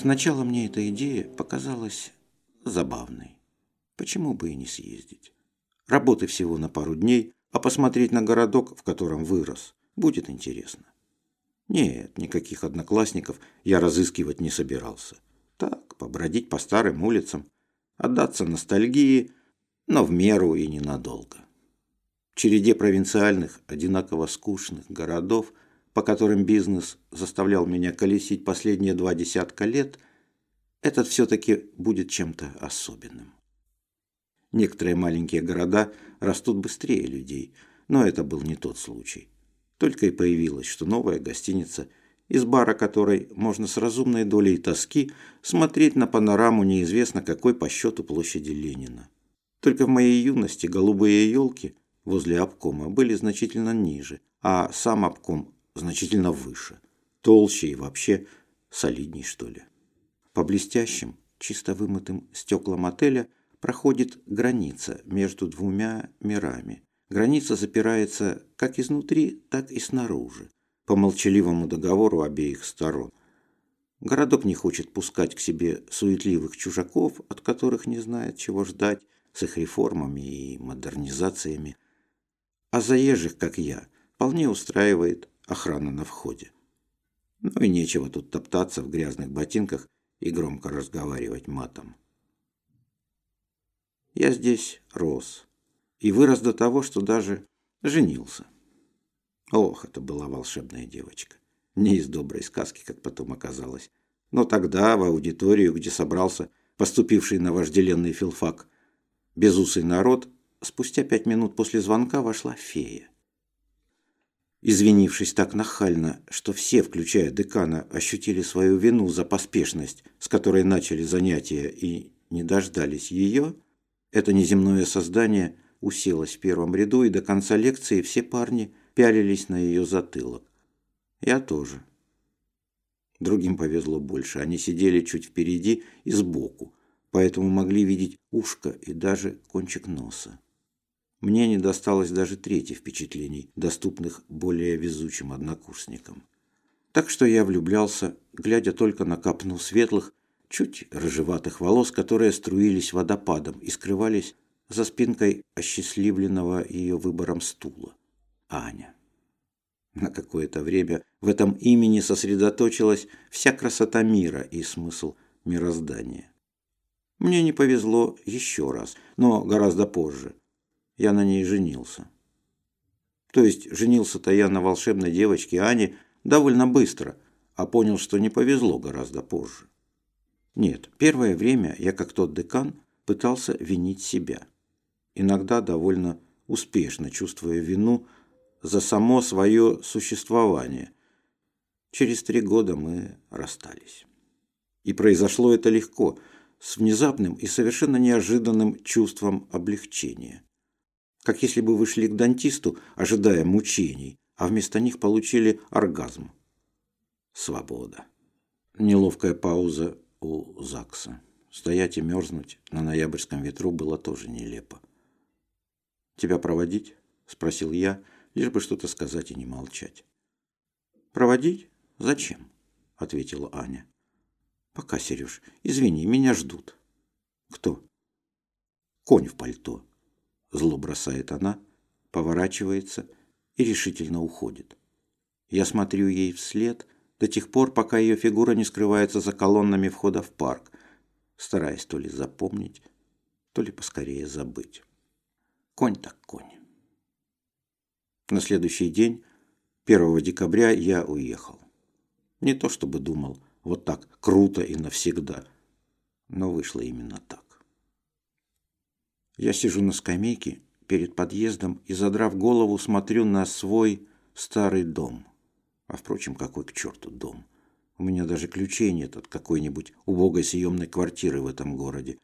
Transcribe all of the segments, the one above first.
Сначала мне эта идея показалась забавной. Почему бы и не съездить? Работы всего на пару дней, а посмотреть на городок, в котором вырос, будет интересно. Нет, никаких одноклассников я разыскивать не собирался. Так, побродить по старым улицам, отдаться ностальгии, но в меру и ненадолго. В череде провинциальных, одинаково скучных городов, по которым бизнес заставлял меня колесить последние два десятка лет, этот все-таки будет чем-то особенным. Некоторые маленькие города растут быстрее людей, но это был не тот случай. Только и появилось, что новая гостиница, из бара которой можно с разумной долей тоски смотреть на панораму неизвестно какой по счету площади Ленина. Только в моей юности голубые елки возле обкома были значительно ниже, а сам обком значительно выше, толще и вообще солидней, что ли. По блестящим, чисто вымытым стеклам отеля проходит граница между двумя мирами. Граница запирается как изнутри, так и снаружи, по молчаливому договору обеих сторон. Городок не хочет пускать к себе суетливых чужаков, от которых не знает, чего ждать, с их реформами и модернизациями. А заезжих, как я, вполне устраивает охрана на входе. Ну и нечего тут топтаться в грязных ботинках и громко разговаривать матом. Я здесь рос и вырос до того, что даже женился. Ох, это была волшебная девочка. Не из доброй сказки, как потом оказалось. Но тогда в аудиторию, где собрался поступивший на вожделенный филфак безусый народ, спустя пять минут после звонка вошла фея. Извинившись так нахально, что все, включая декана, ощутили свою вину за поспешность, с которой начали занятия и не дождались ее, это неземное создание уселось в первом ряду, и до конца лекции все парни пялились на ее затылок. Я тоже. Другим повезло больше. Они сидели чуть впереди и сбоку, поэтому могли видеть ушко и даже кончик носа. Мне не досталось даже трети впечатлений, доступных более везучим однокурсникам. Так что я влюблялся, глядя только на капну светлых, чуть рыжеватых волос, которые струились водопадом и скрывались за спинкой осчастливленного ее выбором стула. Аня. На какое-то время в этом имени сосредоточилась вся красота мира и смысл мироздания. Мне не повезло еще раз, но гораздо позже. Я на ней женился. То есть женился-то я на волшебной девочке Ане довольно быстро, а понял, что не повезло гораздо позже. Нет, первое время я, как тот декан, пытался винить себя. Иногда довольно успешно чувствуя вину за само свое существование. Через три года мы расстались. И произошло это легко – с внезапным и совершенно неожиданным чувством облегчения. Как если бы вы шли к дантисту, ожидая мучений, а вместо них получили оргазм. Свобода. Неловкая пауза у ЗАГСа. Стоять и мерзнуть на ноябрьском ветру было тоже нелепо. «Тебя проводить?» – спросил я, лишь бы что-то сказать и не молчать. «Проводить? Зачем?» – ответила Аня. Пока, Сереж. Извини, меня ждут. Кто? Конь в пальто. Зло бросает она, поворачивается и решительно уходит. Я смотрю ей вслед до тех пор, пока ее фигура не скрывается за колоннами входа в парк, стараясь то ли запомнить, то ли поскорее забыть. Конь так конь. На следующий день, 1 декабря, я уехал. Не то чтобы думал, вот так круто и навсегда. Но вышло именно так. Я сижу на скамейке перед подъездом и, задрав голову, смотрю на свой старый дом. А впрочем, какой к черту дом? У меня даже ключей нет от какой-нибудь убогой съемной квартиры в этом городе.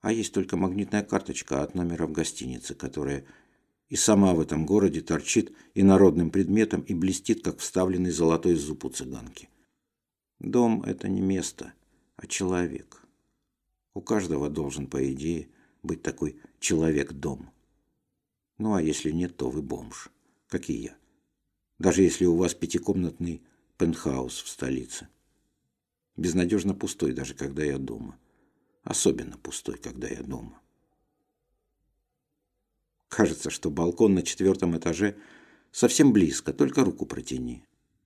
А есть только магнитная карточка от номера в гостинице, которая и сама в этом городе торчит инородным предметом и блестит, как вставленный золотой зуб у цыганки. Дом – это не место, а человек. У каждого должен, по идее, быть такой человек-дом. Ну а если нет, то вы бомж, как и я. Даже если у вас пятикомнатный пентхаус в столице. Безнадежно пустой, даже когда я дома. Особенно пустой, когда я дома. Кажется, что балкон на четвертом этаже совсем близко, только руку протяни.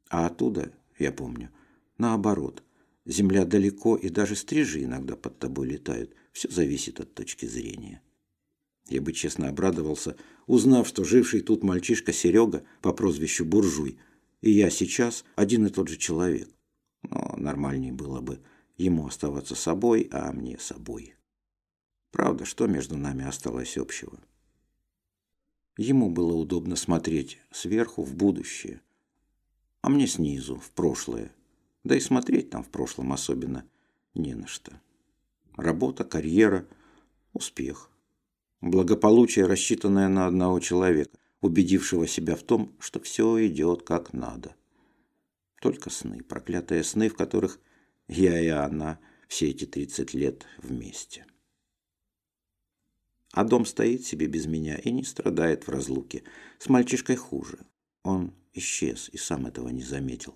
А оттуда, я помню, наоборот, земля далеко, и даже стрижи иногда под тобой летают. Все зависит от точки зрения. Я бы честно обрадовался, узнав, что живший тут мальчишка Серега по прозвищу Буржуй, и я сейчас один и тот же человек. Но нормальнее было бы ему оставаться собой, а мне собой. Правда, что между нами осталось общего? Ему было удобно смотреть сверху в будущее, а мне снизу, в прошлое. Да и смотреть там в прошлом особенно не на что. Работа, карьера, успех. Благополучие, рассчитанное на одного человека, убедившего себя в том, что все идет как надо. Только сны, проклятые сны, в которых я и она все эти 30 лет вместе. А дом стоит себе без меня и не страдает в разлуке. С мальчишкой хуже. Он исчез и сам этого не заметил.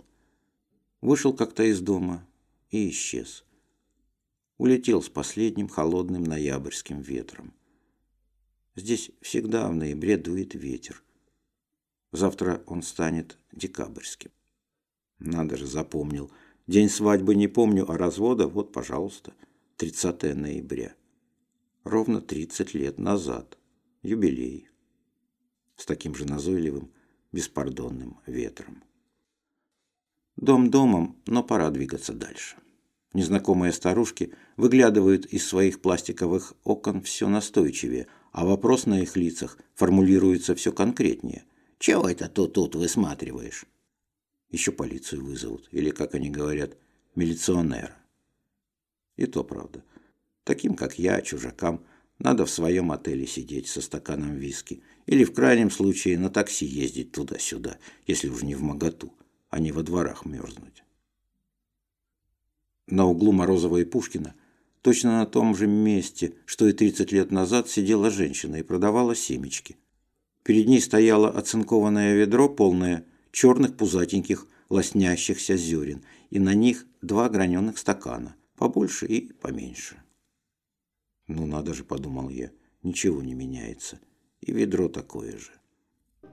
Вышел как-то из дома и исчез. Улетел с последним холодным ноябрьским ветром. Здесь всегда в ноябре дует ветер. Завтра он станет декабрьским. Надо же, запомнил. День свадьбы не помню, а развода вот, пожалуйста, 30 ноября. Ровно 30 лет назад. Юбилей. С таким же назойливым, беспардонным ветром. Дом домом, но пора двигаться дальше. Незнакомые старушки выглядывают из своих пластиковых окон все настойчивее, а вопрос на их лицах формулируется все конкретнее. «Чего это ты тут высматриваешь?» Еще полицию вызовут, или, как они говорят, милиционера. И то правда. Таким, как я, чужакам, надо в своем отеле сидеть со стаканом виски, или в крайнем случае на такси ездить туда-сюда, если уж не в моготу, а не во дворах мерзнуть. На углу Морозова и Пушкина – Точно на том же месте, что и 30 лет назад, сидела женщина и продавала семечки. Перед ней стояло оцинкованное ведро, полное черных пузатеньких лоснящихся зерен, и на них два граненых стакана, побольше и поменьше. «Ну надо же», — подумал я, — «ничего не меняется, и ведро такое же».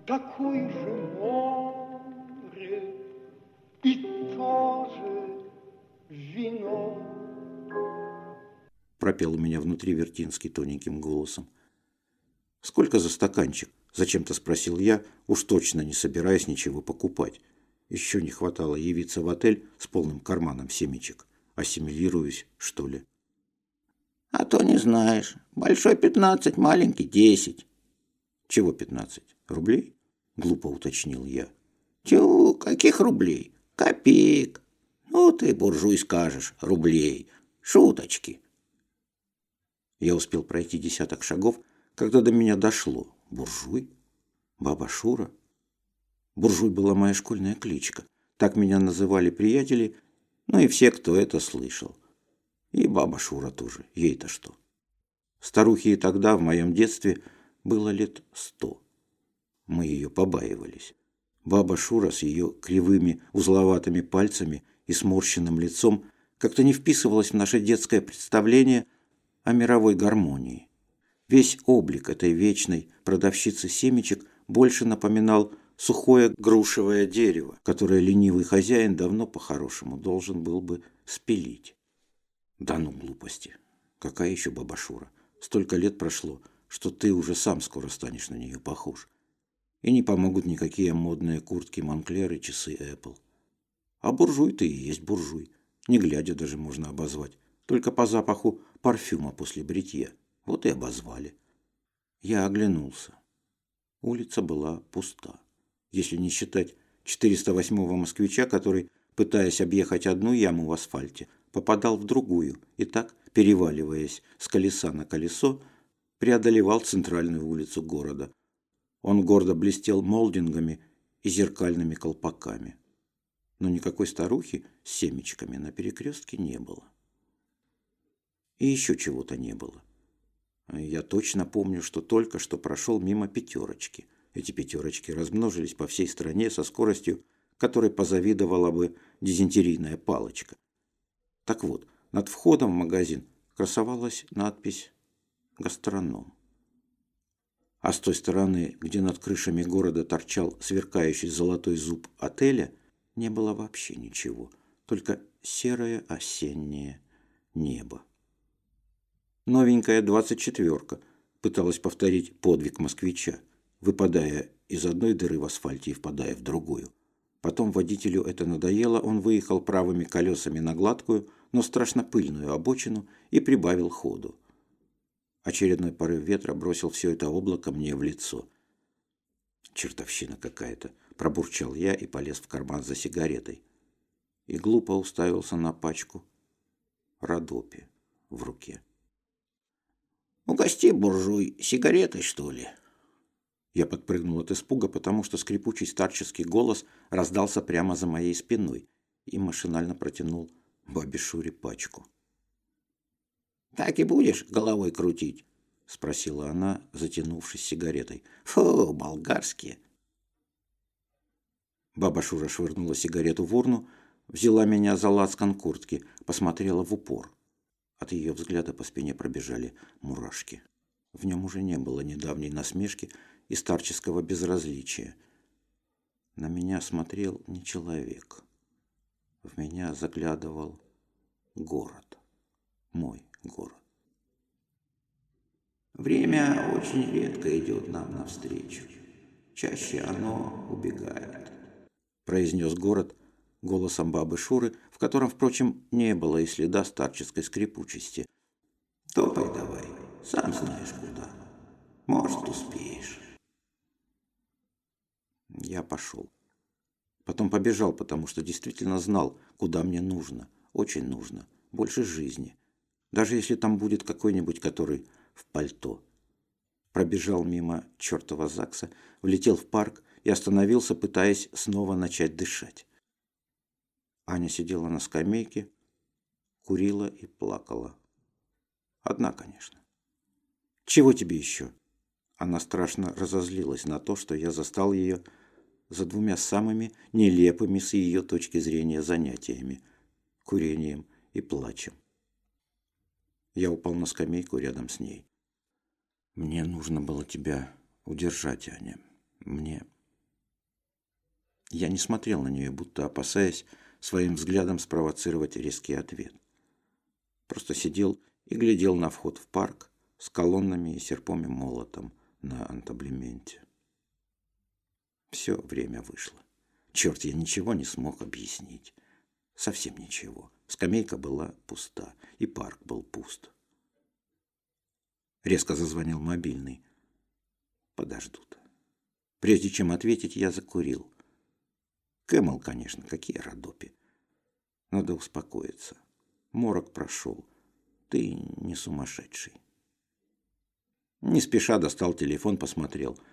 Такое же море и вино пропел у меня внутри Вертинский тоненьким голосом. «Сколько за стаканчик?» – зачем-то спросил я, уж точно не собираясь ничего покупать. Еще не хватало явиться в отель с полным карманом семечек. Ассимилируюсь, что ли? «А то не знаешь. Большой пятнадцать, маленький десять». «Чего пятнадцать? Рублей?» – глупо уточнил я. «Тю, каких рублей? Копеек. Ну ты, буржуй, скажешь, рублей. Шуточки». Я успел пройти десяток шагов, когда до меня дошло. Буржуй? Баба Шура? Буржуй была моя школьная кличка. Так меня называли приятели, ну и все, кто это слышал. И баба Шура тоже. Ей-то что? Старухе и тогда, в моем детстве, было лет сто. Мы ее побаивались. Баба Шура с ее кривыми узловатыми пальцами и сморщенным лицом как-то не вписывалась в наше детское представление о мировой гармонии. Весь облик этой вечной продавщицы семечек больше напоминал сухое грушевое дерево, которое ленивый хозяин давно по-хорошему должен был бы спилить. Да ну глупости. Какая еще бабашура? Столько лет прошло, что ты уже сам скоро станешь на нее похож. И не помогут никакие модные куртки Монклер и часы Apple. А буржуй ты и есть буржуй. Не глядя даже можно обозвать. Только по запаху парфюма после бритья. Вот и обозвали. Я оглянулся. Улица была пуста. Если не считать 408-го москвича, который, пытаясь объехать одну яму в асфальте, попадал в другую и так, переваливаясь с колеса на колесо, преодолевал центральную улицу города. Он гордо блестел молдингами и зеркальными колпаками. Но никакой старухи с семечками на перекрестке не было. И еще чего-то не было. Я точно помню, что только что прошел мимо пятерочки. Эти пятерочки размножились по всей стране со скоростью, которой позавидовала бы дизентерийная палочка. Так вот, над входом в магазин красовалась надпись «Гастроном». А с той стороны, где над крышами города торчал сверкающий золотой зуб отеля, не было вообще ничего, только серое осеннее небо. Новенькая двадцать четверка пыталась повторить подвиг москвича, выпадая из одной дыры в асфальте и впадая в другую. Потом водителю это надоело, он выехал правыми колесами на гладкую, но страшно пыльную обочину и прибавил ходу. Очередной порыв ветра бросил все это облако мне в лицо. «Чертовщина какая-то!» – пробурчал я и полез в карман за сигаретой. И глупо уставился на пачку Родопи в руке. «Угости, буржуй, сигаретой, что ли?» Я подпрыгнул от испуга, потому что скрипучий старческий голос раздался прямо за моей спиной и машинально протянул бабе Шуре пачку. «Так и будешь головой крутить?» — спросила она, затянувшись сигаретой. «Фу, болгарские!» Баба Шура швырнула сигарету в урну, взяла меня за лацкан куртки, посмотрела в упор. От ее взгляда по спине пробежали мурашки. В нем уже не было недавней насмешки и старческого безразличия. На меня смотрел не человек. В меня заглядывал город. Мой город. Время очень редко идет нам навстречу. Чаще оно убегает, произнес город голосом бабы Шуры, в котором, впрочем, не было и следа старческой скрипучести. Топай давай, сам знаешь куда. Может, успеешь. Я пошел. Потом побежал, потому что действительно знал, куда мне нужно. Очень нужно. Больше жизни. Даже если там будет какой-нибудь, который в пальто. Пробежал мимо чертова ЗАГСа, влетел в парк и остановился, пытаясь снова начать дышать. Аня сидела на скамейке, курила и плакала. Одна, конечно. «Чего тебе еще?» Она страшно разозлилась на то, что я застал ее за двумя самыми нелепыми с ее точки зрения занятиями – курением и плачем. Я упал на скамейку рядом с ней. «Мне нужно было тебя удержать, Аня. Мне...» Я не смотрел на нее, будто опасаясь своим взглядом спровоцировать резкий ответ. Просто сидел и глядел на вход в парк с колоннами и серпом и молотом на антаблементе. Все время вышло. Черт, я ничего не смог объяснить. Совсем ничего. Скамейка была пуста, и парк был пуст. Резко зазвонил мобильный. Подождут. Прежде чем ответить, я закурил. Camel, конечно, какие Родопи. Надо успокоиться. Морок прошел. Ты не сумасшедший. Не спеша достал телефон, посмотрел –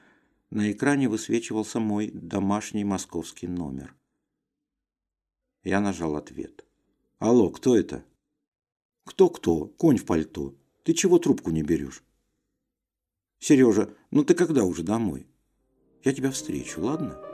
на экране высвечивался мой домашний московский номер. Я нажал ответ. «Алло, кто это?» «Кто-кто? Конь в пальто. Ты чего трубку не берешь?» «Сережа, ну ты когда уже домой?» «Я тебя встречу, ладно?»